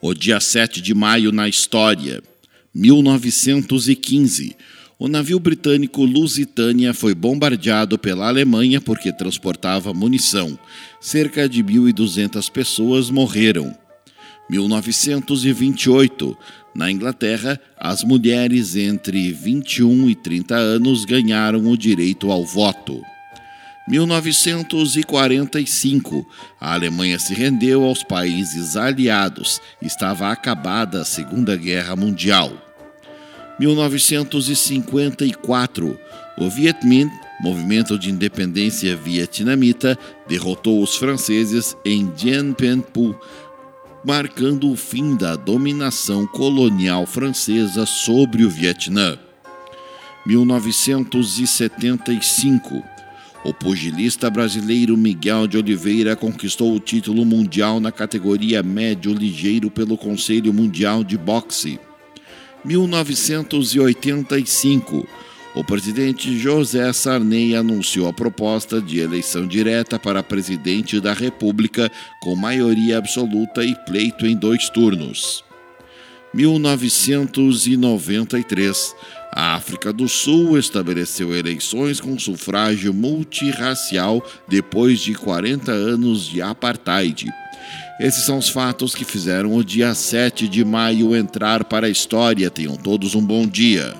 O dia 7 de maio na história. 1915. O navio britânico Lusitânia foi bombardeado pela Alemanha porque transportava munição. Cerca de 1.200 pessoas morreram. 1928. Na Inglaterra, as mulheres entre 21 e 30 anos ganharam o direito ao voto. 1945, a Alemanha se rendeu aos países aliados. Estava acabada a Segunda Guerra Mundial. 1954, o Viet Minh, movimento de independência vietnamita, derrotou os franceses em Dien Bien Phu, marcando o fim da dominação colonial francesa sobre o Vietnã. 1975 o pugilista brasileiro Miguel de Oliveira conquistou o título mundial na categoria médio ligeiro pelo Conselho Mundial de Boxe. 1985. O presidente José Sarney anunciou a proposta de eleição direta para presidente da República com maioria absoluta e pleito em dois turnos. 1993. A África do Sul estabeleceu eleições com sufrágio multirracial depois de 40 anos de apartheid. Esses são os fatos que fizeram o dia 7 de maio entrar para a história. Tenham todos um bom dia.